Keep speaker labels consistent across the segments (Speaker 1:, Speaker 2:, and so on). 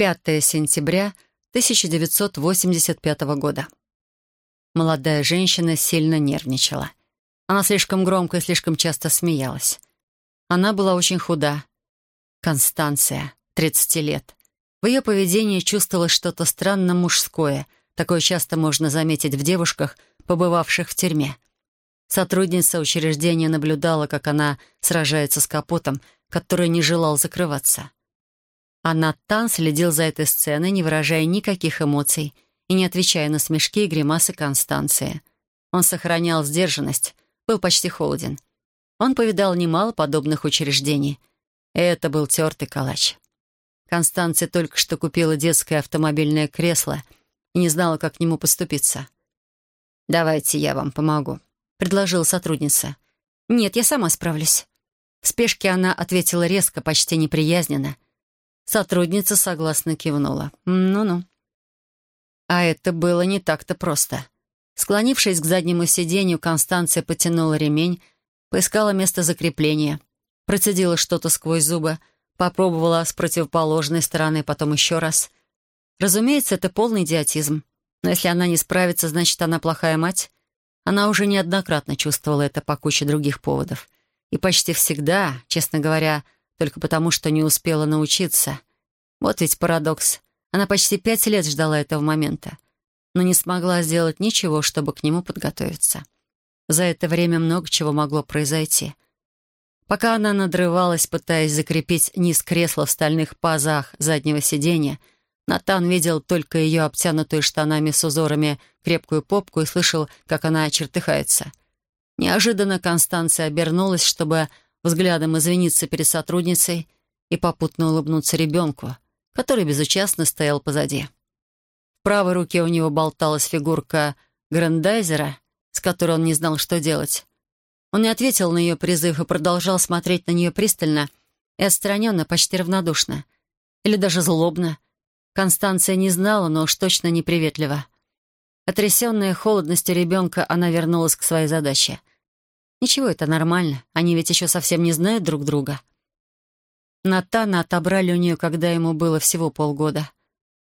Speaker 1: 5 сентября 1985 года. Молодая женщина сильно нервничала. Она слишком громко и слишком часто смеялась. Она была очень худа. Констанция, 30 лет. В ее поведении чувствовалось что-то странно мужское. Такое часто можно заметить в девушках, побывавших в тюрьме. Сотрудница учреждения наблюдала, как она сражается с капотом, который не желал закрываться. А Натан следил за этой сценой, не выражая никаких эмоций и не отвечая на смешки и гримасы Констанции. Он сохранял сдержанность, был почти холоден. Он повидал немало подобных учреждений. Это был тертый калач. Констанция только что купила детское автомобильное кресло и не знала, как к нему поступиться. «Давайте я вам помогу», — предложила сотрудница. «Нет, я сама справлюсь». В спешке она ответила резко, почти неприязненно. Сотрудница согласно кивнула. «Ну-ну». А это было не так-то просто. Склонившись к заднему сиденью, Констанция потянула ремень, поискала место закрепления, процедила что-то сквозь зубы — Попробовала с противоположной стороны, потом еще раз. Разумеется, это полный идиотизм. Но если она не справится, значит, она плохая мать. Она уже неоднократно чувствовала это по куче других поводов. И почти всегда, честно говоря, только потому, что не успела научиться. Вот ведь парадокс. Она почти пять лет ждала этого момента, но не смогла сделать ничего, чтобы к нему подготовиться. За это время много чего могло произойти — Пока она надрывалась, пытаясь закрепить низ кресла в стальных пазах заднего сиденья, Натан видел только ее обтянутую штанами с узорами крепкую попку и слышал, как она чертыхается. Неожиданно Констанция обернулась, чтобы взглядом извиниться перед сотрудницей и попутно улыбнуться ребенку, который безучастно стоял позади. В правой руке у него болталась фигурка грандайзера, с которой он не знал, что делать. Он не ответил на ее призыв и продолжал смотреть на нее пристально и отстраненно, почти равнодушно. Или даже злобно. Констанция не знала, но уж точно неприветливо. Отрясенная холодностью ребенка, она вернулась к своей задаче. Ничего, это нормально. Они ведь еще совсем не знают друг друга. Натана отобрали у нее, когда ему было всего полгода.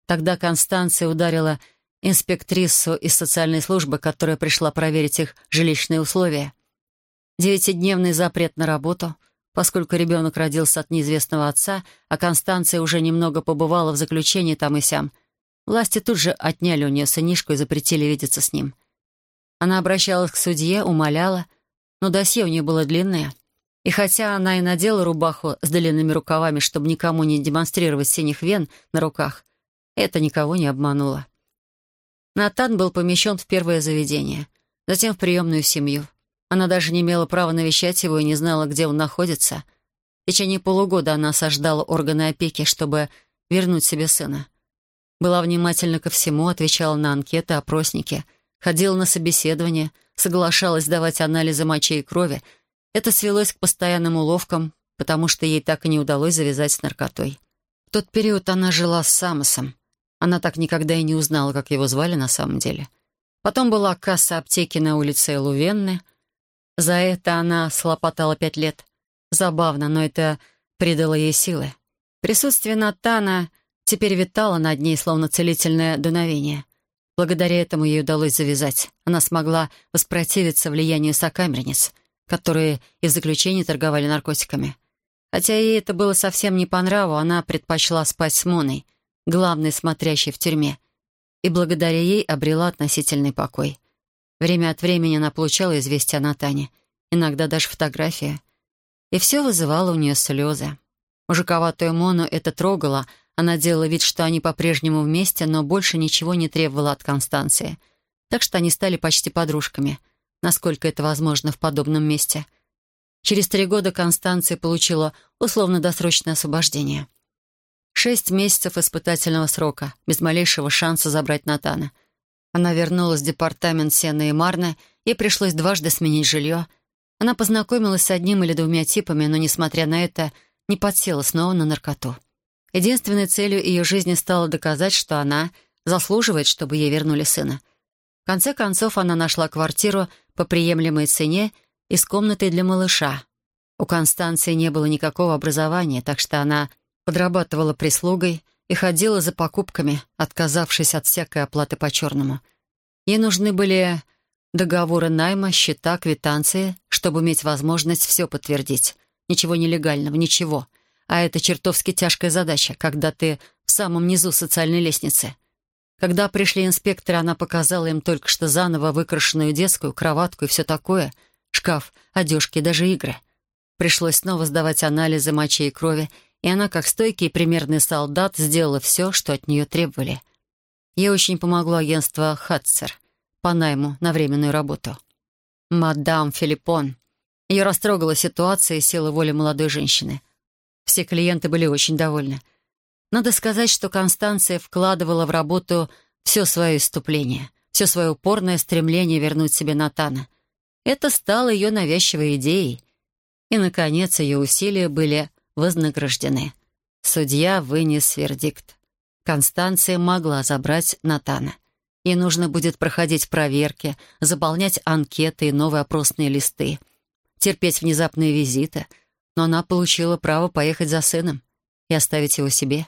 Speaker 1: Тогда Констанция ударила инспектрису из социальной службы, которая пришла проверить их жилищные условия. Девятидневный запрет на работу, поскольку ребенок родился от неизвестного отца, а Констанция уже немного побывала в заключении там и сям. Власти тут же отняли у нее сынишку и запретили видеться с ним. Она обращалась к судье, умоляла, но досье у нее было длинное. И хотя она и надела рубаху с длинными рукавами, чтобы никому не демонстрировать синих вен на руках, это никого не обмануло. Натан был помещен в первое заведение, затем в приемную семью. Она даже не имела права навещать его и не знала, где он находится. В течение полугода она осаждала органы опеки, чтобы вернуть себе сына. Была внимательна ко всему, отвечала на анкеты, опросники, ходила на собеседование, соглашалась давать анализы мочи и крови. Это свелось к постоянным уловкам, потому что ей так и не удалось завязать с наркотой. В тот период она жила с Самосом. Она так никогда и не узнала, как его звали на самом деле. Потом была касса аптеки на улице Лувенны — за это она слопотала пять лет. Забавно, но это придало ей силы. Присутствие Натана теперь витало над ней, словно целительное дуновение. Благодаря этому ей удалось завязать. Она смогла воспротивиться влиянию сокамерниц, которые и в заключении торговали наркотиками. Хотя ей это было совсем не по нраву, она предпочла спать с Моной, главной смотрящей в тюрьме, и благодаря ей обрела относительный покой. Время от времени она получала известия о Натане, иногда даже фотографии. И все вызывало у нее слезы. Мужиковатую Мону это трогало, она делала вид, что они по-прежнему вместе, но больше ничего не требовала от Констанции. Так что они стали почти подружками, насколько это возможно в подобном месте. Через три года Констанция получила условно-досрочное освобождение. Шесть месяцев испытательного срока, без малейшего шанса забрать Натана — она вернулась в департамент Сена и Марна, ей пришлось дважды сменить жилье. Она познакомилась с одним или двумя типами, но, несмотря на это, не подсела снова на наркоту. Единственной целью ее жизни стало доказать, что она заслуживает, чтобы ей вернули сына. Конце концов, она нашла квартиру по приемлемой цене и с комнатой для малыша. У Констанции не было никакого образования, так что она подрабатывала прислугой, и ходила за покупками, отказавшись от всякой оплаты по-черному. Ей нужны были договоры найма, счета, квитанции, чтобы иметь возможность все подтвердить. Ничего нелегального, ничего. А это чертовски тяжкая задача, когда ты в самом низу социальной лестницы. Когда пришли инспекторы, она показала им только что заново выкрашенную детскую, кроватку и все такое, шкаф, одежки, даже игры. Пришлось снова сдавать анализы мочи и крови, и она, как стойкий и примерный солдат, сделала все, что от нее требовали. Ей очень помогло агентство «Хатцер» по найму на временную работу. Мадам Филиппон. Ее растрогала ситуация и сила воли молодой женщины. Все клиенты были очень довольны. Надо сказать, что Констанция вкладывала в работу все свое иступление, все свое упорное стремление вернуть себе Натана. Это стало ее навязчивой идеей. И, наконец, ее усилия были вознаграждены. Судья вынес вердикт. Констанция могла забрать Натана. Ей нужно будет проходить проверки, заполнять анкеты и новые опросные листы, терпеть внезапные визиты, но она получила право поехать за сыном и оставить его себе.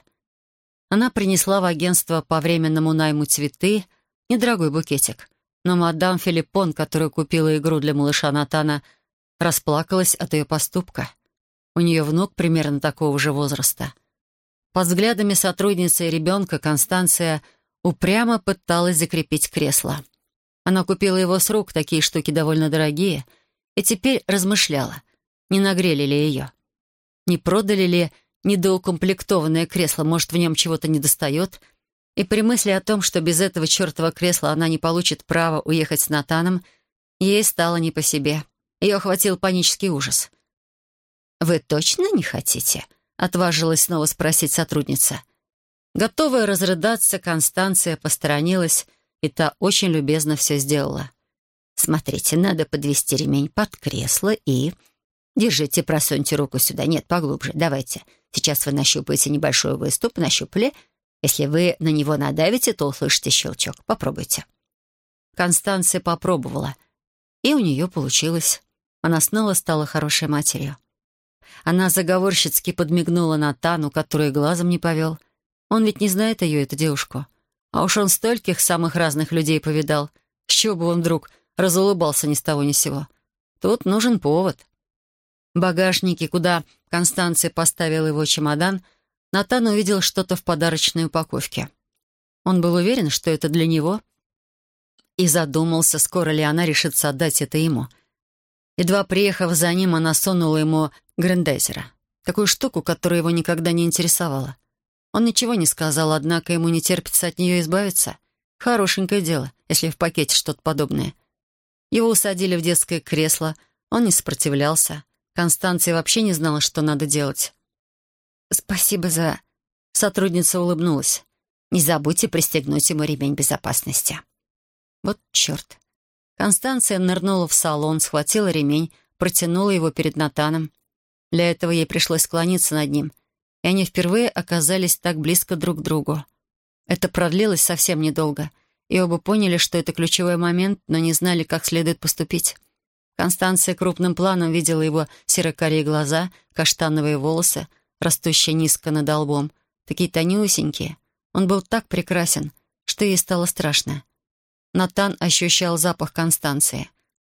Speaker 1: Она принесла в агентство по временному найму цветы, недорогой букетик. Но мадам Филиппон, которая купила игру для малыша Натана, расплакалась от ее поступка. У нее внук примерно такого же возраста. Под взглядами сотрудницы и ребенка Констанция упрямо пыталась закрепить кресло. Она купила его с рук, такие штуки довольно дорогие, и теперь размышляла, не нагрели ли ее. Не продали ли недоукомплектованное кресло, может, в нем чего-то недостает, и при мысли о том, что без этого чертова кресла она не получит права уехать с Натаном, ей стало не по себе. Ее охватил панический ужас — «Вы точно не хотите?» — отважилась снова спросить сотрудница. Готовая разрыдаться, Констанция посторонилась, и та очень любезно все сделала. «Смотрите, надо подвести ремень под кресло и...» «Держите, просуньте руку сюда. Нет, поглубже. Давайте. Сейчас вы нащупаете небольшой выступ, нащупали. Если вы на него надавите, то услышите щелчок. Попробуйте». Констанция попробовала, и у нее получилось. Она снова стала хорошей матерью. Она заговорщицки подмигнула Натану, который глазом не повел. Он ведь не знает ее, эту девушку. А уж он стольких самых разных людей повидал. С чего бы он вдруг разулыбался ни с того ни сего? Тут нужен повод. Багажнике, куда Констанция поставила его чемодан, Натан увидел что-то в подарочной упаковке. Он был уверен, что это для него, и задумался, скоро ли она решится отдать это ему — Едва приехав за ним, она сунула ему грандайзера. Такую штуку, которая его никогда не интересовала. Он ничего не сказал, однако ему не терпится от нее избавиться. Хорошенькое дело, если в пакете что-то подобное. Его усадили в детское кресло, он не сопротивлялся. Констанция вообще не знала, что надо делать. «Спасибо за...» Сотрудница улыбнулась. «Не забудьте пристегнуть ему ремень безопасности». Вот черт. Констанция нырнула в салон, схватила ремень, протянула его перед Натаном. Для этого ей пришлось склониться над ним, и они впервые оказались так близко друг к другу. Это продлилось совсем недолго, и оба поняли, что это ключевой момент, но не знали, как следует поступить. Констанция крупным планом видела его серо-карие глаза, каштановые волосы, растущие низко над лбом, такие тонюсенькие. Он был так прекрасен, что ей стало страшно. Натан ощущал запах Констанции.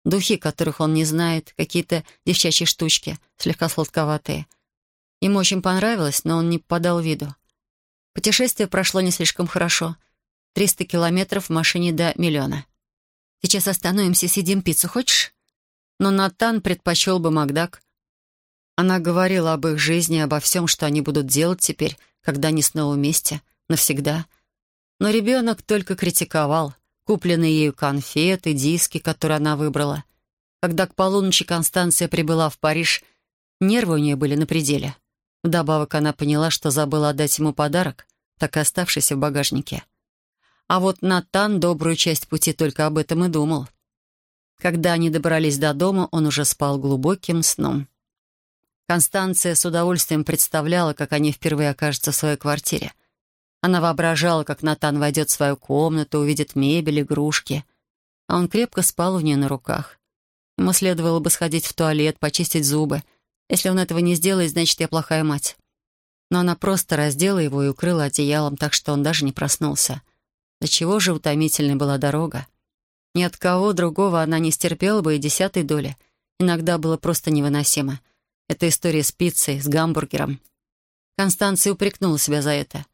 Speaker 1: Духи, которых он не знает, какие-то девчачьи штучки, слегка сладковатые. Ему очень понравилось, но он не подал виду. Путешествие прошло не слишком хорошо. Триста километров в машине до миллиона. «Сейчас остановимся, съедим пиццу, хочешь?» Но Натан предпочел бы Макдак. Она говорила об их жизни, обо всем, что они будут делать теперь, когда они снова вместе, навсегда. Но ребенок только критиковал — купленные ею конфеты, диски, которые она выбрала. Когда к полуночи Констанция прибыла в Париж, нервы у нее были на пределе. Вдобавок она поняла, что забыла отдать ему подарок, так и оставшийся в багажнике. А вот Натан добрую часть пути только об этом и думал. Когда они добрались до дома, он уже спал глубоким сном. Констанция с удовольствием представляла, как они впервые окажутся в своей квартире — она воображала, как Натан войдет в свою комнату, увидит мебель, игрушки. А он крепко спал у нее на руках. Ему следовало бы сходить в туалет, почистить зубы. Если он этого не сделает, значит, я плохая мать. Но она просто раздела его и укрыла одеялом, так что он даже не проснулся. До чего же утомительной была дорога. Ни от кого другого она не стерпела бы и десятой доли. Иногда было просто невыносимо. Это история с пиццей, с гамбургером. Констанция упрекнула себя за это.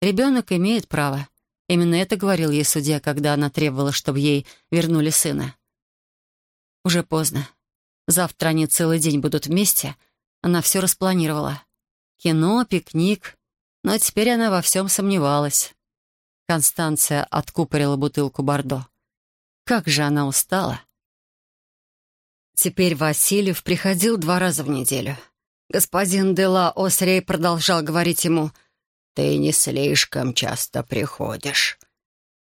Speaker 1: Ребенок имеет право. Именно это говорил ей судья, когда она требовала, чтобы ей вернули сына. Уже поздно. Завтра они целый день будут вместе. Она все распланировала. Кино, пикник. Но теперь она во всем сомневалась. Констанция откупорила бутылку Бордо. Как же она устала. Теперь Васильев приходил два раза в неделю. Господин Дела Осрей продолжал говорить ему «Ты не слишком часто приходишь».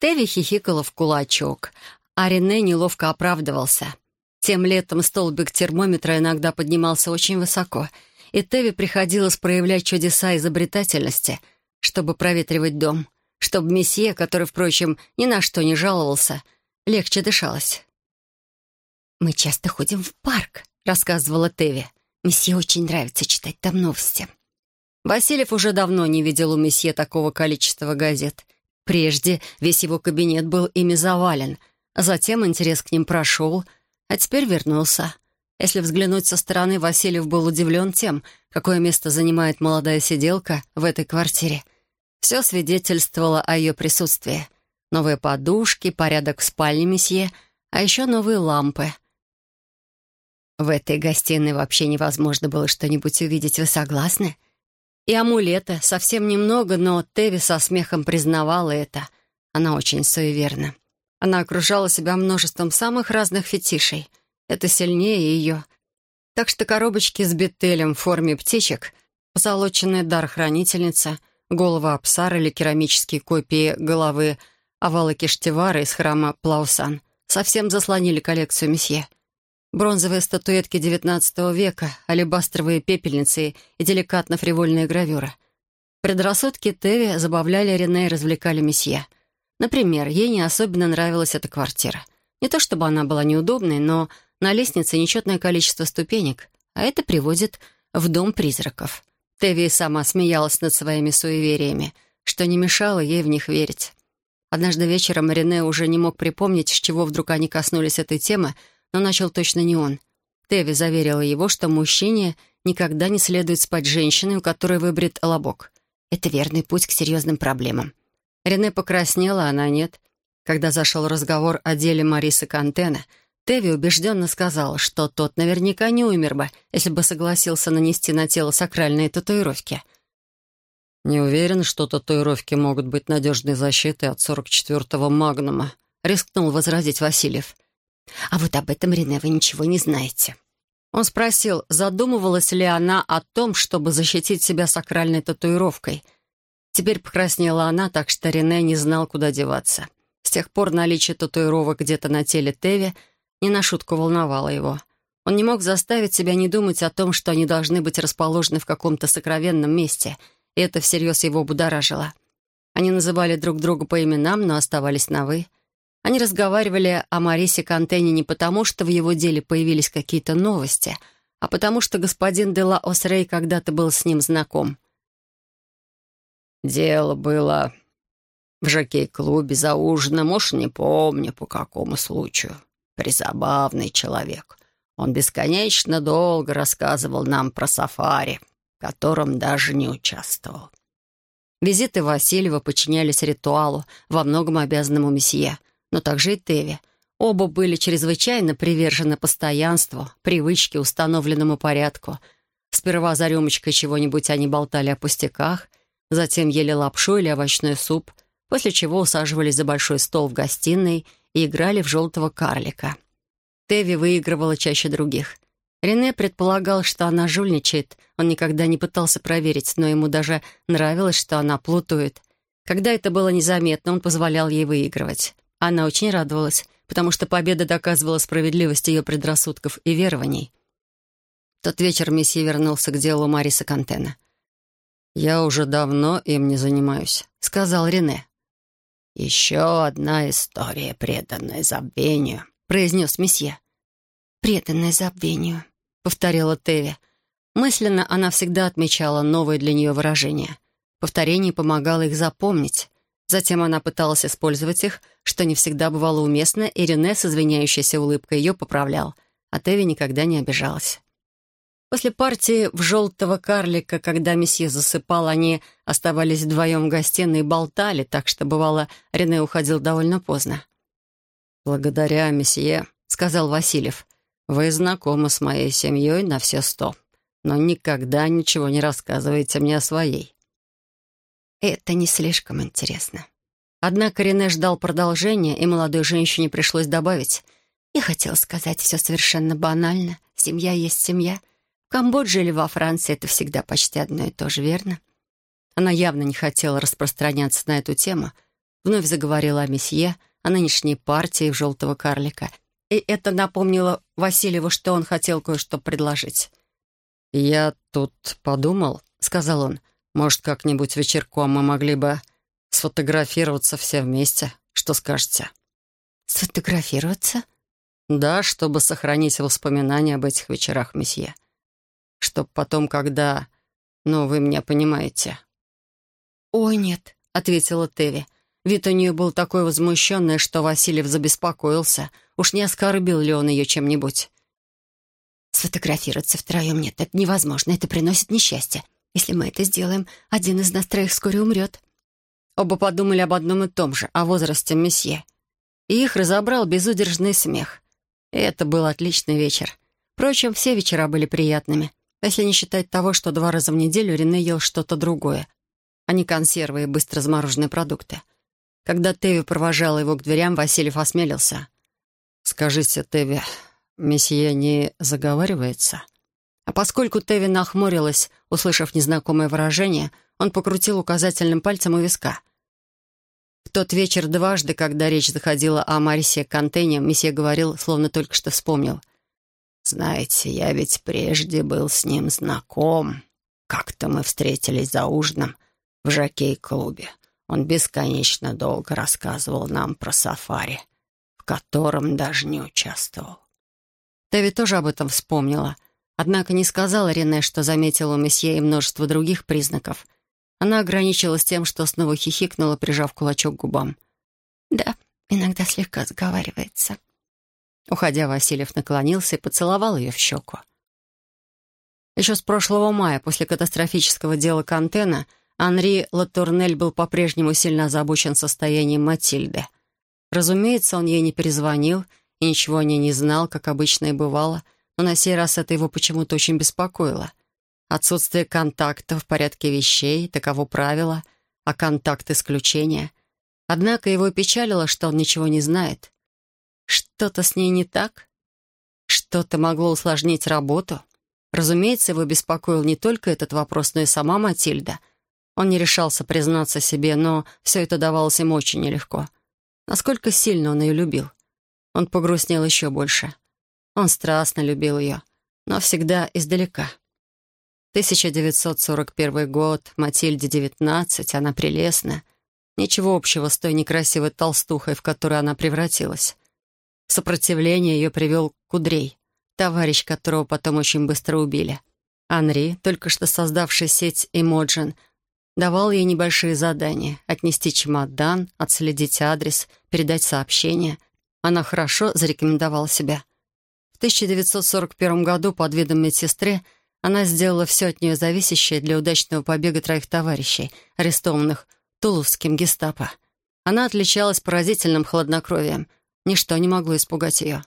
Speaker 1: Теви хихикала в кулачок, а Рене неловко оправдывался. Тем летом столбик термометра иногда поднимался очень высоко, и Теви приходилось проявлять чудеса изобретательности, чтобы проветривать дом, чтобы месье, который, впрочем, ни на что не жаловался, легче дышалось. «Мы часто ходим в парк», — рассказывала Теви. «Месье очень нравится читать там новости». Васильев уже давно не видел у месье такого количества газет. Прежде весь его кабинет был ими завален, а затем интерес к ним прошел, а теперь вернулся. Если взглянуть со стороны, Васильев был удивлен тем, какое место занимает молодая сиделка в этой квартире. Все свидетельствовало о ее присутствии — Новые подушки, порядок в спальне месье, а еще новые лампы. В этой гостиной вообще невозможно было что-нибудь увидеть, вы согласны? И амулета совсем немного, но Теви со смехом признавала это. Она очень суеверна. Она окружала себя множеством самых разных фетишей. Это сильнее ее. Так что коробочки с бетелем в форме птичек, позолоченный дар хранительница, голова Апсара или керамические копии головы — Овалы Киштевара из храма Плаусан совсем заслонили коллекцию месье. Бронзовые статуэтки XIX века, алебастровые пепельницы и деликатно-фривольные гравюры. Предрассудки Теви забавляли Рене и развлекали месье. Например, ей не особенно нравилась эта квартира. Не то чтобы она была неудобной, но на лестнице нечетное количество ступенек, а это приводит в дом призраков. Теви сама смеялась над своими суевериями, что не мешало ей в них верить. Однажды вечером Рене уже не мог припомнить, с чего вдруг они коснулись этой темы, но начал точно не он. Теви заверила его, что мужчине никогда не следует спать женщиной, у которой выбрит лобок. Это верный путь к серьезным проблемам. Рене покраснела, она нет. Когда зашел разговор о деле Марисы Кантена, Теви убежденно сказал, что тот наверняка не умер бы, если бы согласился нанести на тело сакральные татуировки — «Не уверен, что татуировки могут быть надежной защитой от 44-го «Магнума», — рискнул возразить Васильев. «А вот об этом, Рене, вы ничего не знаете». Он спросил, задумывалась ли она о том, чтобы защитить себя сакральной татуировкой. Теперь покраснела она, так что Рене не знал, куда деваться. С тех пор наличие татуировок где-то на теле Теви не на шутку волновало его. Он не мог заставить себя не думать о том, что они должны быть расположены в каком-то сокровенном месте — и это всерьез его будоражило. Они называли друг друга по именам, но оставались на «вы». Они разговаривали о Марисе Кантене не потому, что в его деле появились какие-то новости, а потому что господин Дела Осрей когда-то был с ним знаком. «Дело было в жокей-клубе за ужином, уж не помню, по какому случаю. Призабавный человек. Он бесконечно долго рассказывал нам про сафари, котором даже не участвовал. Визиты Васильева подчинялись ритуалу, во многом обязанному месье, но также и Теви. Оба были чрезвычайно привержены постоянству, привычке, установленному порядку. Сперва за рюмочкой чего-нибудь они болтали о пустяках, затем ели лапшу или овощной суп, после чего усаживались за большой стол в гостиной и играли в желтого карлика. Теви выигрывала чаще других. Рене предполагал, что она жульничает. Он никогда не пытался проверить, но ему даже нравилось, что она плутует. Когда это было незаметно, он позволял ей выигрывать. Она очень радовалась, потому что победа доказывала справедливость ее предрассудков и верований. В тот вечер месье вернулся к делу Мариса Кантена. «Я уже давно им не занимаюсь», — сказал Рене. «Еще одна история, преданная забвению», — произнес месье. «Преданная забвению», — повторила Теви. Мысленно она всегда отмечала новые для нее выражения. Повторение помогало их запомнить. Затем она пыталась использовать их, что не всегда бывало уместно, и Рене с извиняющейся улыбкой ее поправлял, а Теви никогда не обижалась. После партии в «желтого карлика», когда месье засыпал, они оставались вдвоем в гостиной и болтали, так что, бывало, Рене уходил довольно поздно. «Благодаря месье», — сказал Васильев, — «вы знакомы с моей семьей на все сто, но никогда ничего не рассказываете мне о своей».
Speaker 2: Это не слишком интересно.
Speaker 1: Однако Рене ждал продолжения, и молодой женщине пришлось добавить.
Speaker 2: «Я хотел сказать все совершенно банально. Семья есть семья». Камбодже или во Франции это всегда почти одно и то же, верно?
Speaker 1: Она явно не хотела распространяться на эту тему. Вновь заговорила о месье, о нынешней партии в «Желтого карлика». И это напомнило Васильеву, что он хотел кое-что предложить. «Я тут подумал», — сказал он, «может, как-нибудь вечерком мы могли бы сфотографироваться все вместе. Что скажете?»
Speaker 2: «Сфотографироваться?»
Speaker 1: «Да, чтобы сохранить воспоминания об этих вечерах, месье чтоб потом, когда... Ну, вы меня понимаете».
Speaker 2: «Ой, нет», — ответила Теви.
Speaker 1: Вид у нее был такой возмущенный, что Васильев забеспокоился. Уж не оскорбил ли он ее чем-нибудь?
Speaker 2: «Сфотографироваться втроем нет, это невозможно, это приносит несчастье. Если мы это сделаем, один из нас троих вскоре умрет».
Speaker 1: Оба подумали об одном и том же, о возрасте месье. И их разобрал безудержный смех. И это был отличный вечер. Впрочем, все вечера были приятными если не считать того, что два раза в неделю Рене ел что-то другое, а не консервы и быстро замороженные продукты. Когда Теви провожала его к дверям, Васильев осмелился. «Скажите, Теви, месье не заговаривается?» А поскольку Теви нахмурилась, услышав незнакомое выражение, он покрутил указательным пальцем у виска. В тот вечер дважды, когда речь заходила о Марисе Контене, месье говорил, словно только что вспомнил — знаете, я ведь прежде был с ним знаком. Как-то мы встретились за ужином в жокей-клубе. Он бесконечно долго рассказывал нам про сафари, в котором даже не участвовал. Теви тоже об этом вспомнила, однако не сказала Рене, что заметила у месье и множество других признаков. Она ограничилась тем, что снова хихикнула, прижав кулачок к губам.
Speaker 2: «Да, иногда слегка сговаривается»,
Speaker 1: Уходя, Васильев наклонился и поцеловал ее в щеку. Еще с прошлого мая, после катастрофического дела Кантена, Анри Латурнель был по-прежнему сильно озабочен состоянием Матильды. Разумеется, он ей не перезвонил и ничего о ней не знал, как обычно и бывало, но на сей раз это его почему-то очень беспокоило. Отсутствие контакта в порядке вещей, таково правило, а контакт — исключение. Однако его печалило, что он ничего не знает. Что-то с ней не так? Что-то могло усложнить работу? Разумеется, его беспокоил не только этот вопрос, но и сама Матильда. Он не решался признаться себе, но все это давалось ему очень нелегко. Насколько сильно он ее любил. Он погрустнел еще больше. Он страстно любил ее, но всегда издалека. 1941 год, Матильде 19, она прелестна. Ничего общего с той некрасивой толстухой, в которую она превратилась. Сопротивление ее привел Кудрей, товарищ которого потом очень быстро убили. Анри, только что создавший сеть Эмоджин, давал ей небольшие задания — отнести чемодан, отследить адрес, передать сообщение. Она хорошо зарекомендовала себя. В 1941 году под видом медсестры она сделала все от нее зависящее для удачного побега троих товарищей, арестованных Туловским гестапо. Она отличалась поразительным хладнокровием — Ничто не могло испугать ее.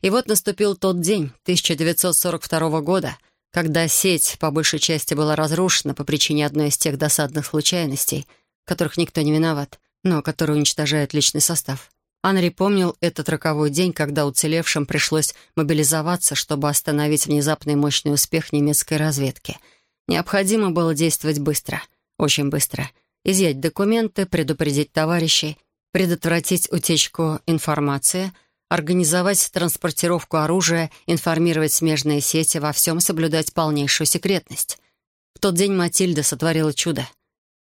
Speaker 1: И вот наступил тот день, 1942 года, когда сеть по большей части была разрушена по причине одной из тех досадных случайностей, которых никто не виноват, но которые уничтожают личный состав. Анри помнил этот роковой день, когда уцелевшим пришлось мобилизоваться, чтобы остановить внезапный мощный успех немецкой разведки. Необходимо было действовать быстро, очень быстро, изъять документы, предупредить товарищей — предотвратить утечку информации, организовать транспортировку оружия, информировать смежные сети, во всем соблюдать полнейшую секретность. В тот день Матильда сотворила чудо.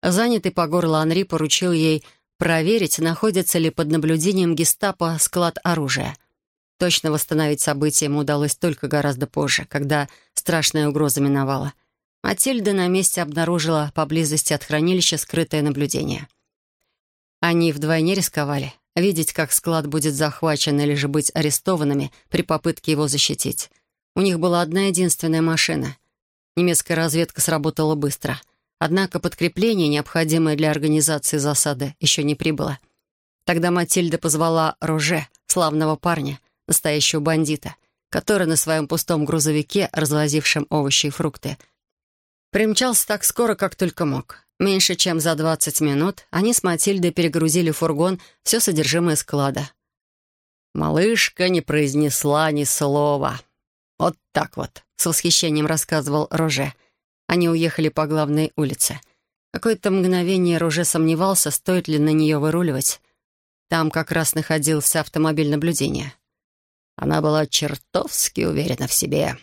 Speaker 1: Занятый по горло Анри поручил ей проверить, находится ли под наблюдением гестапо склад оружия. Точно восстановить события ему удалось только гораздо позже, когда страшная угроза миновала. Матильда на месте обнаружила поблизости от хранилища скрытое наблюдение. Они вдвойне рисковали. Видеть, как склад будет захвачен или же быть арестованными при попытке его защитить. У них была одна единственная машина. Немецкая разведка сработала быстро. Однако подкрепление, необходимое для организации засады, еще не прибыло. Тогда Матильда позвала Роже, славного парня, настоящего бандита, который на своем пустом грузовике, развозившем овощи и фрукты, примчался так скоро, как только мог. Меньше чем за 20 минут они с Матильдой перегрузили в фургон все содержимое склада. Малышка не произнесла ни слова. «Вот так вот», — с восхищением рассказывал Роже. Они уехали по главной улице. Какое-то мгновение Роже сомневался, стоит ли на нее выруливать. Там как раз находился автомобиль наблюдения. Она была чертовски уверена в себе.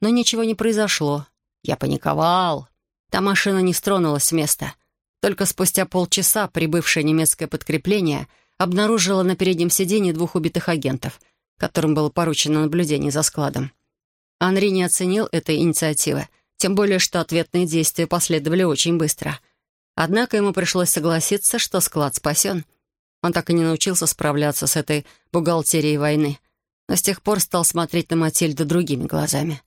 Speaker 1: Но ничего не произошло. Я паниковал. Та машина не стронулась с места. Только спустя полчаса прибывшее немецкое подкрепление обнаружило на переднем сиденье двух убитых агентов, которым было поручено наблюдение за складом. Анри не оценил этой инициативы, тем более что ответные действия последовали очень быстро. Однако ему пришлось согласиться, что склад спасен. Он так и не научился справляться с этой бухгалтерией войны, но с тех пор стал смотреть на Матильду другими глазами.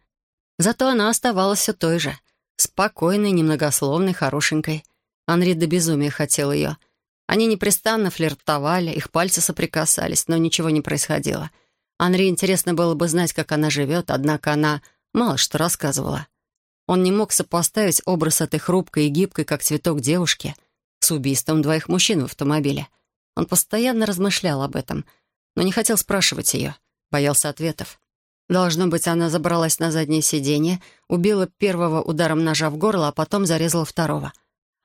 Speaker 1: Зато она оставалась все той же, спокойной, немногословной, хорошенькой. Анри до безумия хотел ее. Они непрестанно флиртовали, их пальцы соприкасались, но ничего не происходило. Анри интересно было бы знать, как она живет, однако она мало что рассказывала. Он не мог сопоставить образ этой хрупкой и гибкой, как цветок девушки, с убийством двоих мужчин в автомобиле. Он постоянно размышлял об этом, но не хотел спрашивать ее, боялся ответов. Должно быть, она забралась на заднее сиденье, убила первого ударом ножа в горло, а потом зарезала второго.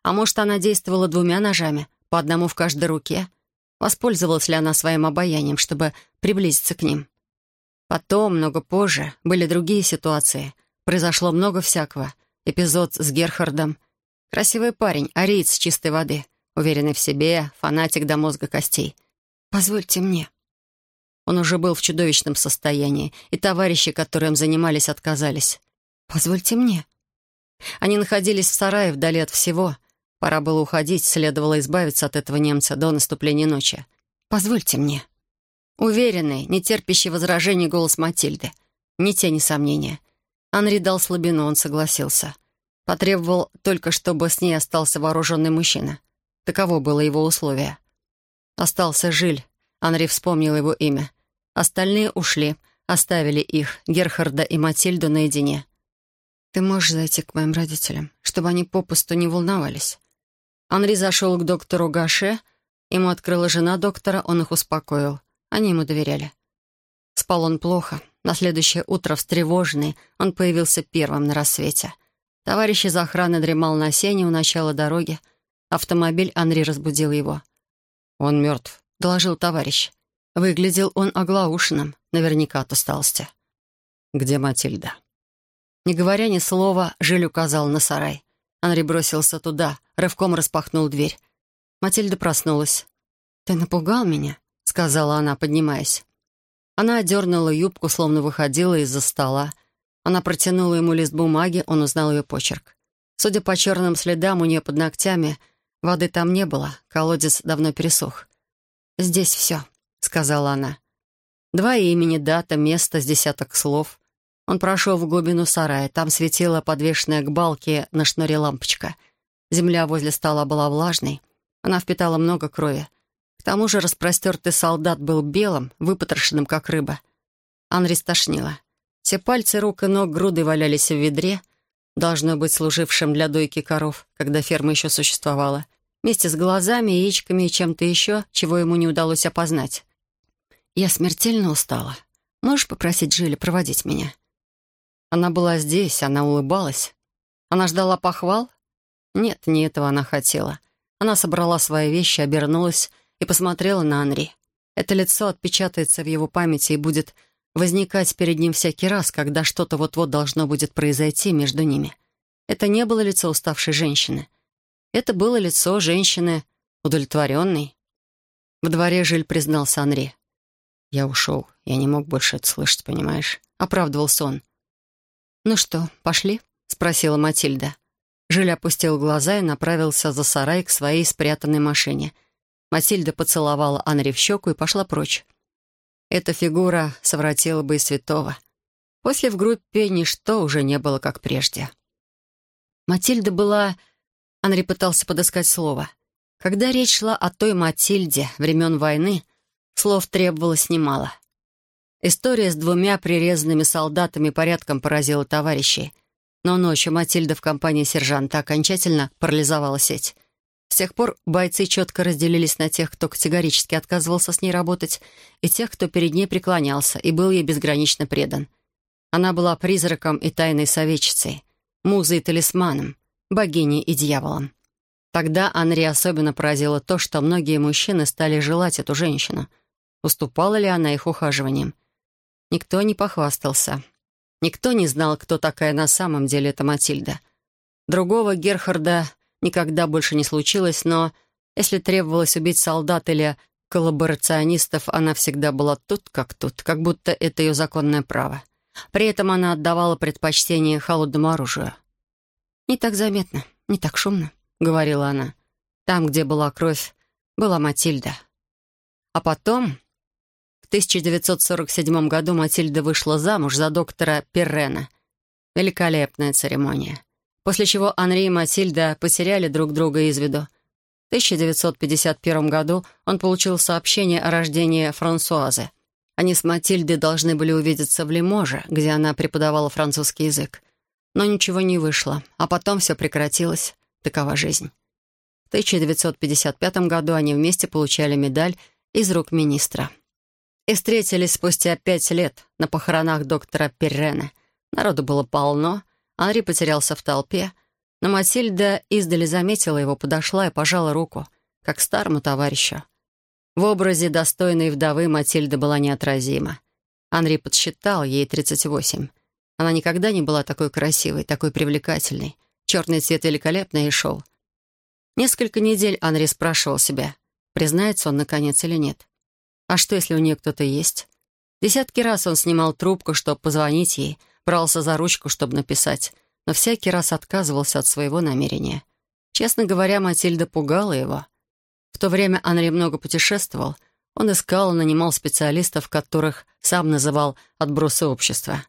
Speaker 1: А может, она действовала двумя ножами, по одному в каждой руке? Воспользовалась ли она своим обаянием, чтобы приблизиться к ним? Потом, много позже, были другие ситуации. Произошло много всякого. Эпизод с Герхардом. Красивый парень, ариец чистой воды уверенный в себе, фанатик до мозга костей. «Позвольте мне». Он уже был в чудовищном состоянии, и товарищи, которые им занимались, отказались. «Позвольте мне». Они находились в сарае вдали от всего. Пора было уходить, следовало избавиться от этого немца до наступления ночи. «Позвольте мне». Уверенный, не терпящий возражений голос Матильды. Ни тени сомнения. Анри дал слабину, он согласился. Потребовал только, чтобы с ней остался вооруженный мужчина. Таково было его условие. Остался Жиль. Анри вспомнил его имя. Остальные ушли, оставили их, Герхарда и Матильду, наедине. «Ты можешь зайти к моим родителям, чтобы они попусту не волновались?» Анри зашел к доктору Гаше. Ему открыла жена доктора, он их успокоил. Они ему доверяли. Спал он плохо. На следующее утро, встревоженный, он появился первым на рассвете. Товарищ из охраны дремал на сене у начала дороги, Автомобиль Анри разбудил его. «Он мертв», — доложил товарищ. Выглядел он оглаушенным, наверняка от усталости. «Где Матильда?» Не говоря ни слова, Жиль указал на сарай. Анри бросился туда, рывком распахнул дверь. Матильда проснулась. «Ты напугал меня?» — сказала она, поднимаясь. Она одернула юбку, словно выходила из-за стола. Она протянула ему лист бумаги, он узнал ее почерк. Судя по черным следам у нее под ногтями — Воды там не было, колодец давно пересох. «Здесь все», — сказала она. Два имени, дата, место с десяток слов. Он прошел в глубину сарая. Там светила подвешенная к балке на шнуре лампочка. Земля возле стола была влажной. Она впитала много крови. К тому же распростертый солдат был белым, выпотрошенным, как рыба. Анри стошнила. Все пальцы рук и ног груды валялись в ведре, должно быть служившим для дойки коров, когда ферма еще существовала вместе с глазами, яичками и чем-то еще, чего ему не удалось опознать. «Я смертельно устала. Можешь попросить Джилли проводить меня?» Она была здесь, она улыбалась. Она ждала похвал? Нет, не этого она хотела. Она собрала свои вещи, обернулась и посмотрела на Анри. Это лицо отпечатается в его памяти и будет возникать перед ним всякий раз, когда что-то вот-вот должно будет произойти между ними. Это не было лицо уставшей женщины — это было лицо женщины, удовлетворенной. В дворе Жиль признался Анри. «Я ушел. Я не мог больше это слышать, понимаешь?» — оправдывался он. «Ну что, пошли?» — спросила Матильда. Жиль опустил глаза и направился за сарай к своей спрятанной машине. Матильда поцеловала Анри в щеку и пошла прочь. Эта фигура совратила бы и святого. После в группе ничто уже не было, как прежде. Матильда была... Анри пытался подыскать слово. Когда речь шла о той Матильде времен войны, слов требовалось немало. История с двумя прирезанными солдатами порядком поразила товарищей. Но ночью Матильда в компании сержанта окончательно парализовала сеть. С тех пор бойцы четко разделились на тех, кто категорически отказывался с ней работать, и тех, кто перед ней преклонялся и был ей безгранично предан. Она была призраком и тайной советчицей, музой и талисманом, богиней и дьяволом. Тогда Анри особенно поразило то, что многие мужчины стали желать эту женщину. Уступала ли она их ухаживаниям? Никто не похвастался. Никто не знал, кто такая на самом деле эта Матильда. Другого Герхарда никогда больше не случилось, но если требовалось убить солдат или коллаборационистов, она всегда была тут как тут, как будто это ее законное право. При этом она отдавала предпочтение холодному оружию. «Не так заметно, не так шумно», — говорила она. «Там, где была кровь, была Матильда». А потом 1947 году Матильда вышла замуж за доктора Перрена. Великолепная церемония. После чего Анри и Матильда потеряли друг друга из виду. В 1951 году он получил сообщение о рождении Франсуазы. Они с Матильдой должны были увидеться в Лиможе, где она преподавала французский язык. Но ничего не вышло, а потом все прекратилось. Такова жизнь. В 1955 году они вместе получали медаль из рук министра и встретились спустя пять лет на похоронах доктора Перрена. Народу было полно, Анри потерялся в толпе, но Матильда издали заметила его, подошла и пожала руку, как старому товарищу. В образе достойной вдовы Матильда была неотразима. Анри подсчитал, ей 38. Она никогда не была такой красивой, такой привлекательной. Черный цвет великолепно и шел. Несколько недель Анри спрашивал себя, признается он наконец или нет. А что, если у нее кто-то есть? Десятки раз он снимал трубку, чтобы позвонить ей, брался за ручку, чтобы написать, но всякий раз отказывался от своего намерения. Честно говоря, Матильда пугала его. В то время Анри много путешествовал. Он искал и нанимал специалистов, которых сам называл «отбросы общества».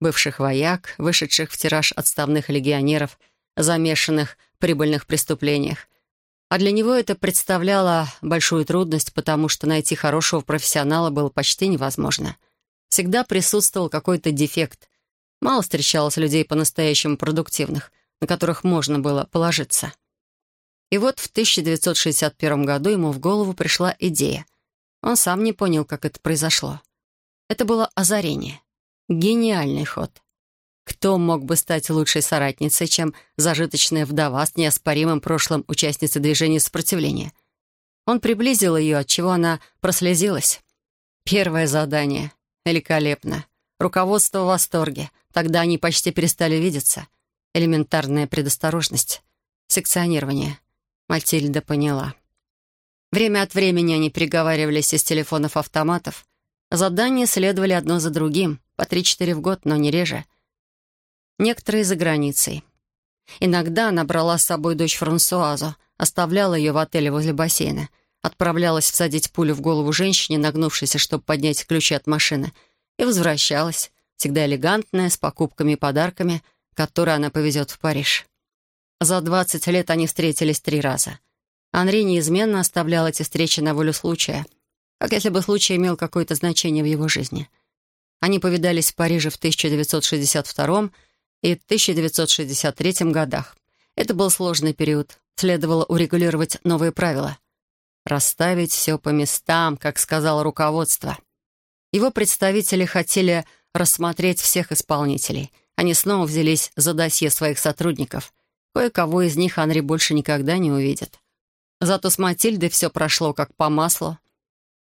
Speaker 1: Бывших вояк, вышедших в тираж отставных легионеров, замешанных в прибыльных преступлениях, а для него это представляло большую трудность, потому что найти хорошего профессионала было почти невозможно. Всегда присутствовал какой-то дефект. Мало встречалось людей по-настоящему продуктивных, на которых можно было положиться. И вот в 1961 году ему в голову пришла идея. Он сам не понял, как это произошло. Это было озарение. Гениальный ход. Кто мог бы стать лучшей соратницей, чем зажиточная вдова с неоспоримым прошлым участницей движения сопротивления? Он приблизил ее, отчего она прослезилась. Первое задание. Великолепно. Руководство в восторге. Тогда они почти перестали видеться. Элементарная предосторожность. Секционирование. Мальтильда поняла. Время от времени они переговаривались из телефонов-автоматов. Задания следовали одно за другим, по три-четыре в год, но не реже — некоторые за границей. Иногда она брала с собой дочь Франсуазу, оставляла ее в отеле возле бассейна, отправлялась всадить пулю в голову женщине, нагнувшейся, чтобы поднять ключи от машины, и возвращалась, всегда элегантная, с покупками и подарками, которые она повезет в Париж. За 20 лет они встретились три раза. Анри неизменно оставлял эти встречи на волю случая, как если бы случай имел какое-то значение в его жизни. Они повидались в Париже в 1962 и 1963 годах. Это был сложный период. Следовало урегулировать новые правила. Расставить все по местам, как сказал руководство. Его представители хотели рассмотреть всех исполнителей. Они снова взялись за досье своих сотрудников. Кое-кого из них Анри больше никогда не увидит. Зато с Матильдой все прошло как по маслу.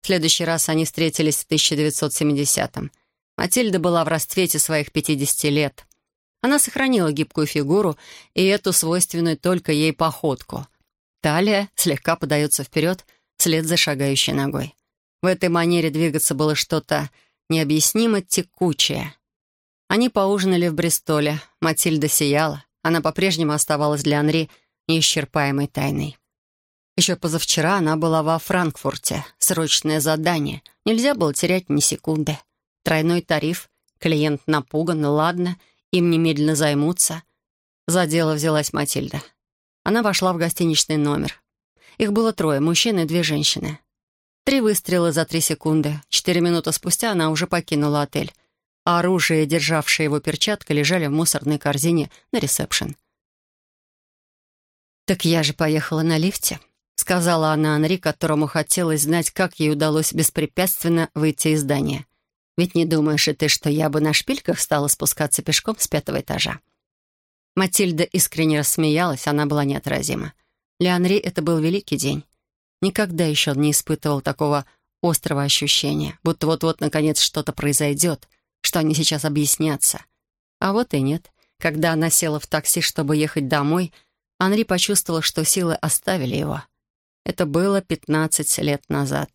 Speaker 1: В следующий раз они встретились в 1970-м. Матильда была в расцвете своих 50 лет. Она сохранила гибкую фигуру и эту свойственную только ей походку. Талия слегка подается вперед, вслед за шагающей ногой. В этой манере двигаться было что-то необъяснимо текучее. Они поужинали в Бристоле. Матильда сияла. Она по-прежнему оставалась для Анри неисчерпаемой тайной. Еще позавчера она была во Франкфурте. Срочное задание. Нельзя было терять ни секунды. Тройной тариф. Клиент напуган, ладно, им немедленно займутся. За дело взялась Матильда. Она вошла в гостиничный номер. Их было трое, мужчины и две женщины. Три выстрела за три секунды. Четыре минуты спустя она уже покинула отель, а оружие, державшее его перчатка, лежали в мусорной корзине на ресепшн. «Так я же поехала на лифте», — сказала она Анри, которому хотелось знать, как ей удалось беспрепятственно выйти из здания. «Ведь не думаешь и ты, что я бы на шпильках стала спускаться пешком с пятого этажа?» Матильда искренне рассмеялась, она была неотразима. Для Анри это был великий день. Никогда еще он не испытывал такого острого ощущения, будто вот-вот, наконец, что-то произойдет, что они сейчас объяснятся. А вот и нет. Когда она села в такси, чтобы ехать домой, Анри почувствовал, что силы оставили его. Это было 15 лет назад.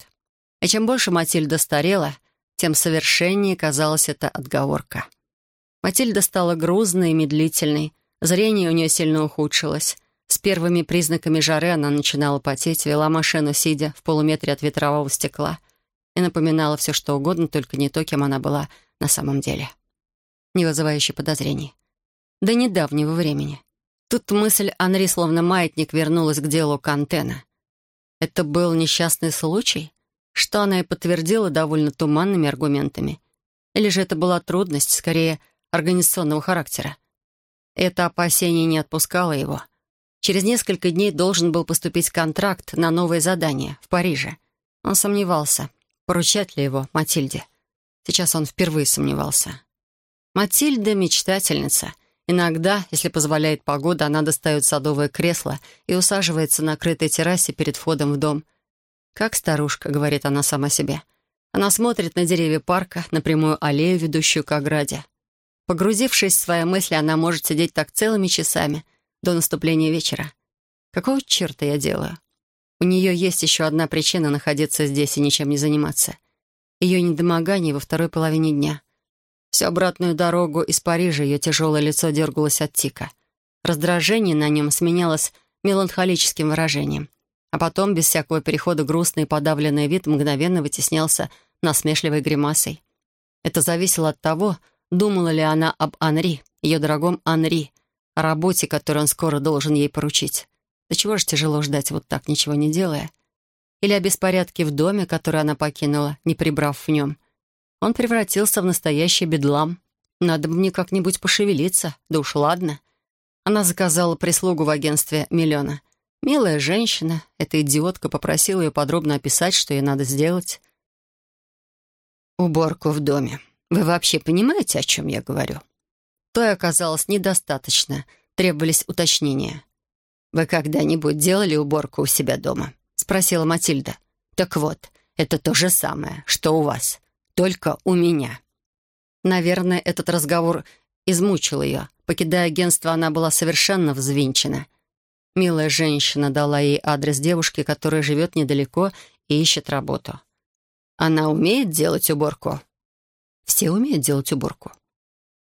Speaker 1: И чем больше Матильда старела, тем совершеннее казалась эта отговорка. Матильда стала грузной и медлительной, зрение у нее сильно ухудшилось, с первыми признаками жары она начинала потеть, вела машину, сидя в полуметре от ветрового стекла, и напоминала все, что угодно, только не то, кем она была на самом деле. Не вызывающий подозрений. До недавнего времени. Тут мысль Анри, словно маятник, вернулась к делу Кантена. Это был несчастный случай, что она и подтвердила довольно туманными аргументами. Или же это была трудность, скорее, организационного характера. Это опасение не отпускало его — Через несколько дней должен был поступить контракт на новое задание в Париже. Он сомневался, поручать ли его Матильде. Сейчас он впервые сомневался. Матильда — мечтательница. Иногда, если позволяет погода, она достает садовое кресло и усаживается на крытой террасе перед входом в дом. «Как старушка», — говорит она сама себе. Она смотрит на деревья парка, на прямую аллею, ведущую к ограде. Погрузившись в свои мысли, она может сидеть так целыми часами — до наступления вечера. Какого черта я делаю? У нее есть еще одна причина находиться здесь и ничем не заниматься. Ее недомогание во второй половине дня. Всю обратную дорогу из Парижа ее тяжелое лицо дергалось от тика. Раздражение на нем сменялось меланхолическим выражением. А потом, без всякого перехода, грустный и подавленный вид мгновенно вытеснялся насмешливой гримасой. Это зависело от того, думала ли она об Анри, ее дорогом Анри, о работе, которую он скоро должен ей поручить. Да чего же тяжело ждать вот так, ничего не делая? Или о беспорядке в доме, который она покинула, не прибрав в нем. Он превратился в настоящий бедлам. Надо бы мне как-нибудь пошевелиться, да уж ладно. Она заказала прислугу в агентстве «Миллиона». Милая женщина, эта идиотка попросила ее подробно описать, что ей надо сделать. «Уборку в доме. Вы вообще понимаете, о чем я говорю?» Той оказалось недостаточно, требовались уточнения. «Вы когда-нибудь делали уборку у себя дома?» — спросила Матильда. «Так вот, это то же самое, что у вас, только у меня». Наверное, этот разговор измучил ее. Покидая агентство, она была совершенно взвинчена. Милая женщина дала ей адрес девушки, которая живет недалеко и ищет работу. «Она умеет делать уборку?» «Все умеют делать уборку.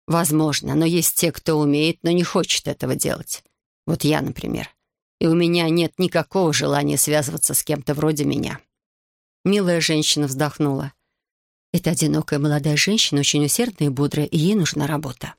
Speaker 1: Возможно, но есть те, кто умеет, но не хочет этого делать. Вот я, например. И у меня нет никакого желания связываться с кем-то вроде меня. Милая женщина вздохнула. Это одинокая молодая женщина, очень усердная и бодрая, и ей нужна работа.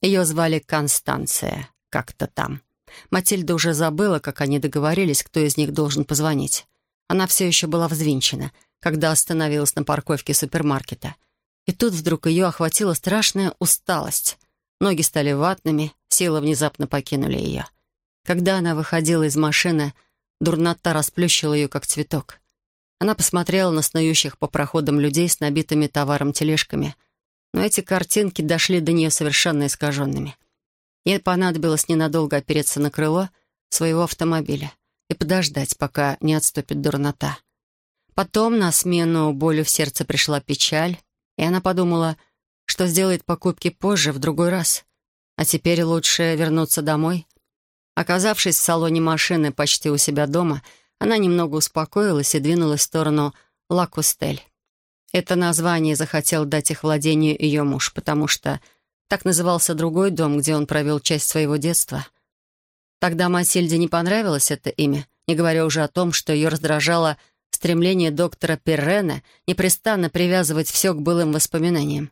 Speaker 1: Ее звали Констанция, как-то там. Матильда уже забыла, как они договорились, кто из них должен позвонить. Она все еще была взвинчена, когда остановилась на парковке супермаркета — и тут вдруг ее охватила страшная усталость. Ноги стали ватными, силы внезапно покинули ее. Когда она выходила из машины, дурнота расплющила ее, как цветок. Она посмотрела на снующих по проходам людей с набитыми товаром тележками, но эти картинки дошли до нее совершенно искаженными. Ей понадобилось ненадолго опереться на крыло своего автомобиля и подождать, пока не отступит дурнота. Потом на смену болью в сердце пришла печаль, и она подумала, что сделает покупки позже, в другой раз. А теперь лучше вернуться домой. Оказавшись в салоне машины почти у себя дома, она немного успокоилась и двинулась в сторону Лакустель. Это название захотел дать их владению ее муж, потому что так назывался другой дом, где он провел часть своего детства. Тогда Масильде не понравилось это имя, не говоря уже о том, что ее раздражало стремление доктора Перрена непрестанно привязывать все к былым воспоминаниям.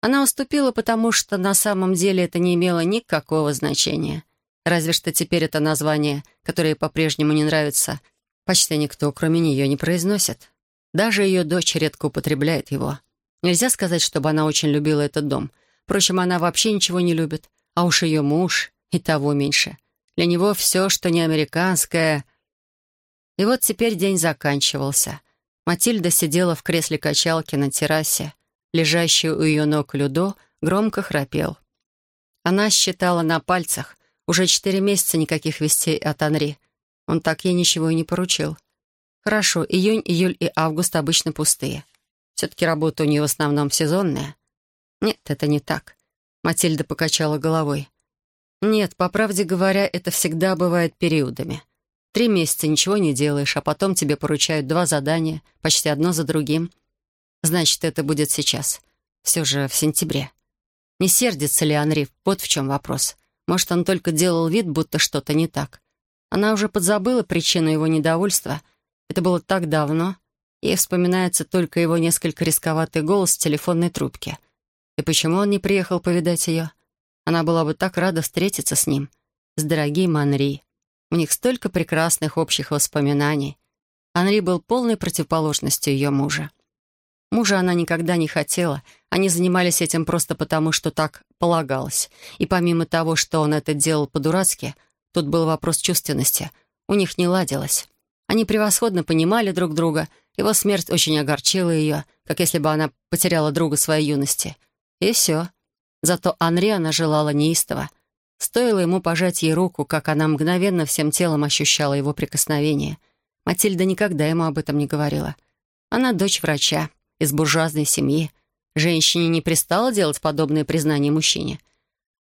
Speaker 1: Она уступила, потому что на самом деле это не имело никакого значения. Разве что теперь это название, которое по-прежнему не нравится, почти никто, кроме нее, не произносит. Даже ее дочь редко употребляет его. Нельзя сказать, чтобы она очень любила этот дом. Впрочем, она вообще ничего не любит, а уж ее муж и того меньше. Для него все, что не американское... И вот теперь день заканчивался. Матильда сидела в кресле качалки на террасе. Лежащий у ее ног Людо громко храпел. Она считала на пальцах. Уже четыре месяца никаких вестей от Анри. Он так ей ничего и не поручил. Хорошо, июнь, июль и август обычно пустые. Все-таки работа у нее в основном сезонная. Нет, это не так. Матильда покачала головой. Нет, по правде говоря, это всегда бывает периодами. Три месяца ничего не делаешь, а потом тебе поручают два задания, почти одно за другим. Значит, это будет сейчас. Все же в сентябре. Не сердится ли Анри? Вот в чем вопрос. Может, он только делал вид, будто что-то не так. Она уже подзабыла причину его недовольства. Это было так давно. Ей вспоминается только его несколько рисковатый голос в телефонной трубке. И почему он не приехал повидать ее? Она была бы так рада встретиться с ним. С дорогим Анри. У них столько прекрасных общих воспоминаний. Анри был полной противоположностью ее мужа. Мужа она никогда не хотела. Они занимались этим просто потому, что так полагалось. И помимо того, что он это делал по-дурацки, тут был вопрос чувственности. У них не ладилось. Они превосходно понимали друг друга. Его смерть очень огорчила ее, как если бы она потеряла друга своей юности. И все. Зато Анри она желала неистово. Стоило ему пожать ей руку, как она мгновенно всем телом ощущала его прикосновение. Матильда никогда ему об этом не говорила. Она дочь врача из буржуазной семьи. Женщине не пристало делать подобные признания мужчине.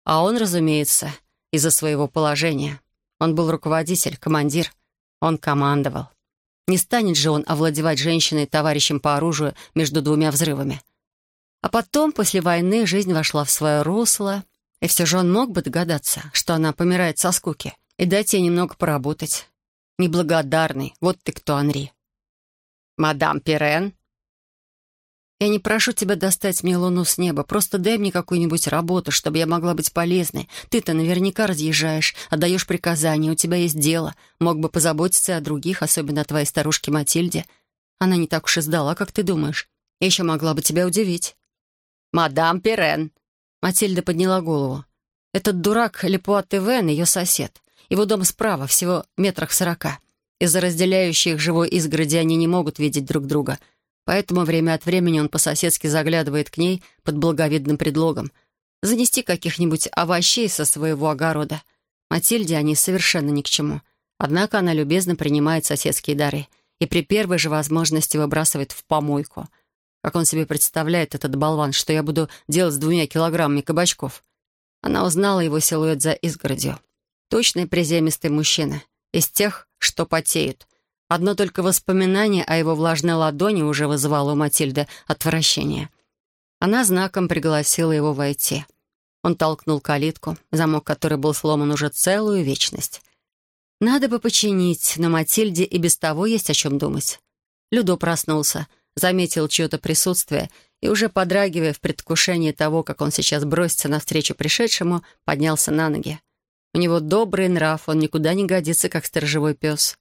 Speaker 1: А он, разумеется, из-за своего положения. Он был руководитель, командир. Он командовал. Не станет же он овладевать женщиной, товарищем по оружию между двумя взрывами. А потом, после войны, жизнь вошла в свое русло, и все же он мог бы догадаться, что она помирает со скуки, и дать ей немного поработать. Неблагодарный, вот ты кто, Анри. «Мадам Пирен», я не прошу тебя достать мне луну с неба. Просто дай мне какую-нибудь работу, чтобы я могла быть полезной. Ты-то наверняка разъезжаешь, отдаешь приказания, у тебя есть дело. Мог бы позаботиться о других, особенно о твоей старушке Матильде. Она не так уж и сдала, как ты думаешь. Я еще могла бы тебя удивить». «Мадам Перен». Матильда подняла голову. «Этот дурак Лепуа Тевен, ее сосед. Его дом справа, всего метрах сорока. Из-за разделяющей их живой изгороди они не могут видеть друг друга». Поэтому время от времени он по-соседски заглядывает к ней под благовидным предлогом. Занести каких-нибудь овощей со своего огорода. Матильде они совершенно ни к чему. Однако она любезно принимает соседские дары и при первой же возможности выбрасывает в помойку. Как он себе представляет, этот болван, что я буду делать с двумя килограммами кабачков? Она узнала его силуэт за изгородью. Точный приземистый мужчина. Из тех, что потеют. Одно только воспоминание о его влажной ладони уже вызывало у Матильды отвращение. Она знаком пригласила его войти. Он толкнул калитку, замок которой был сломан уже целую вечность. Надо бы починить, но Матильде и без того есть о чем думать. Людо проснулся, заметил чье-то присутствие и, уже подрагивая в предвкушении того, как он сейчас бросится навстречу пришедшему, поднялся на ноги. У него добрый нрав, он никуда не годится, как сторожевой пес.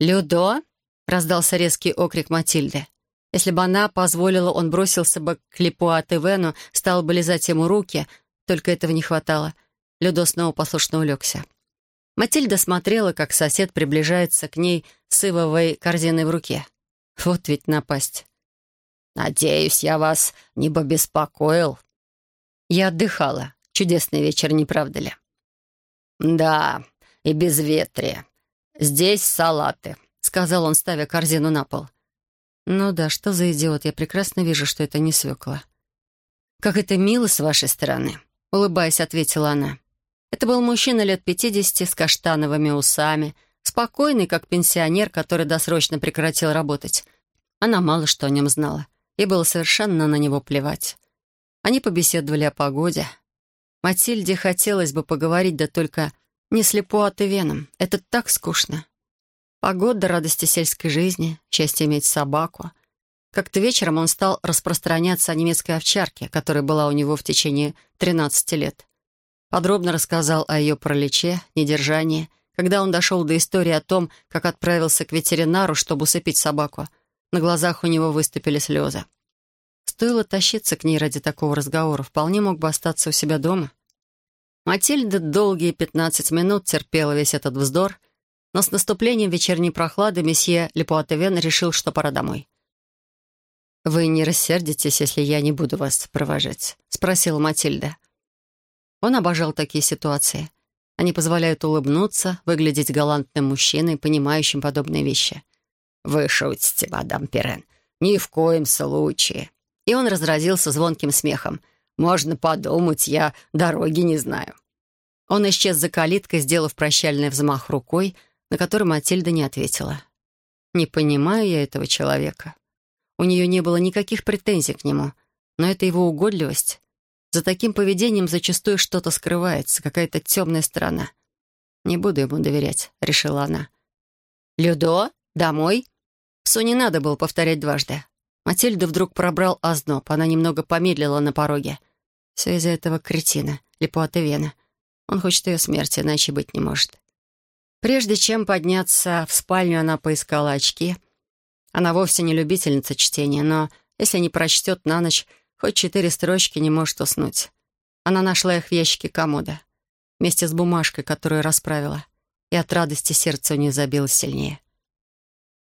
Speaker 1: «Людо?» — раздался резкий окрик Матильды. Если бы она позволила, он бросился бы к Липуа Тевену, стал бы лизать ему руки, только этого не хватало. Людо снова послушно улегся. Матильда смотрела, как сосед приближается к ней с ивовой корзиной в руке. Вот ведь напасть. «Надеюсь, я вас не побеспокоил». Я отдыхала. Чудесный вечер, не правда ли? «Да, и безветрие. «Здесь салаты», — сказал он, ставя корзину на пол. «Ну да, что за идиот, я прекрасно вижу, что это не свекла». «Как это мило с вашей стороны», — улыбаясь, ответила она. Это был мужчина лет пятидесяти с каштановыми усами, спокойный, как пенсионер, который досрочно прекратил работать. Она мало что о нем знала, и было совершенно на него плевать. Они побеседовали о погоде. Матильде хотелось бы поговорить, да только не слепо от Ивеном. Это так скучно. Погода, радости сельской жизни, счастье иметь собаку. Как-то вечером он стал распространяться о немецкой овчарке, которая была у него в течение 13 лет. Подробно рассказал о ее пролече, недержании, когда он дошел до истории о том, как отправился к ветеринару, чтобы усыпить собаку. На глазах у него выступили слезы. Стоило тащиться к ней ради такого разговора, вполне мог бы остаться у себя дома. Матильда долгие 15 минут терпела весь этот вздор, но с наступлением вечерней прохлады месье Лепуатевен решил, что пора домой. «Вы не рассердитесь, если я не буду вас провожать?» — спросила Матильда. Он обожал такие ситуации. Они позволяют улыбнуться, выглядеть галантным мужчиной, понимающим подобные вещи. «Вы шутите, мадам Перен. Ни в коем случае». И он разразился звонким смехом. «Можно подумать, я дороги не знаю». Он исчез за калиткой, сделав прощальный взмах рукой, на который Матильда не ответила. «Не понимаю я этого человека. У нее не было никаких претензий к нему, но это его угодливость. За таким поведением зачастую что-то скрывается, какая-то темная сторона. «Не буду ему доверять», — решила она. «Людо? Домой?» Псу не надо было повторять дважды. Матильда вдруг пробрал озноб. Она немного помедлила на пороге. Все из-за этого кретина, Лепуата Вена. Он хочет ее смерти, иначе быть не может. Прежде чем подняться в спальню, она поискала очки. Она вовсе не любительница чтения, но если не прочтет на ночь, хоть четыре строчки не может уснуть. Она нашла их в ящике комода, вместе с бумажкой, которую расправила, и от радости сердце у нее забилось сильнее.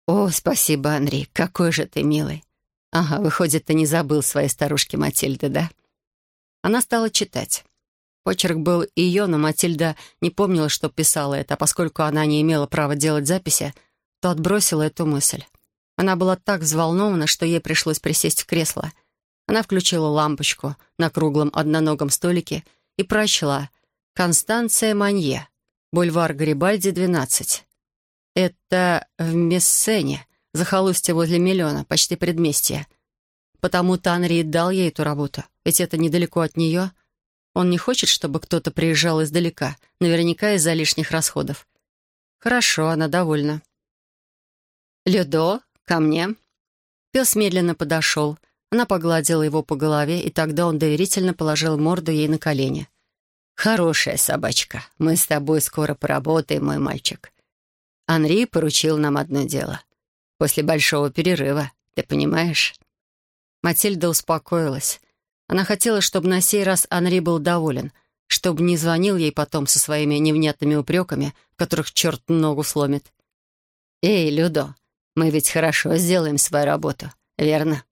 Speaker 1: «О, спасибо, Анри, какой же ты милый!» «Ага, выходит, ты не забыл своей старушки Матильды, да?» Она стала читать. Почерк был ее, но Матильда не помнила, что писала это, а поскольку она не имела права делать записи, то отбросила эту мысль. Она была так взволнована, что ей пришлось присесть в кресло. Она включила лампочку на круглом одноногом столике и прочла «Констанция Манье, бульвар Гарибальди, 12». Это в Мессене, захолустье возле миллиона, почти предместье. Потому-то Анри дал ей эту работу, ведь это недалеко от нее. Он не хочет, чтобы кто-то приезжал издалека, наверняка из-за лишних расходов. Хорошо, она довольна. «Людо, ко мне». Пес медленно подошел. Она погладила его по голове, и тогда он доверительно положил морду ей на колени. «Хорошая собачка. Мы с тобой скоро поработаем, мой мальчик. Анри поручил нам одно дело после большого перерыва, ты понимаешь?» Матильда успокоилась. Она хотела, чтобы на сей раз Анри был доволен, чтобы не звонил ей потом со своими невнятными упреками, в которых черт ногу сломит. «Эй, Людо, мы ведь хорошо сделаем свою работу, верно?»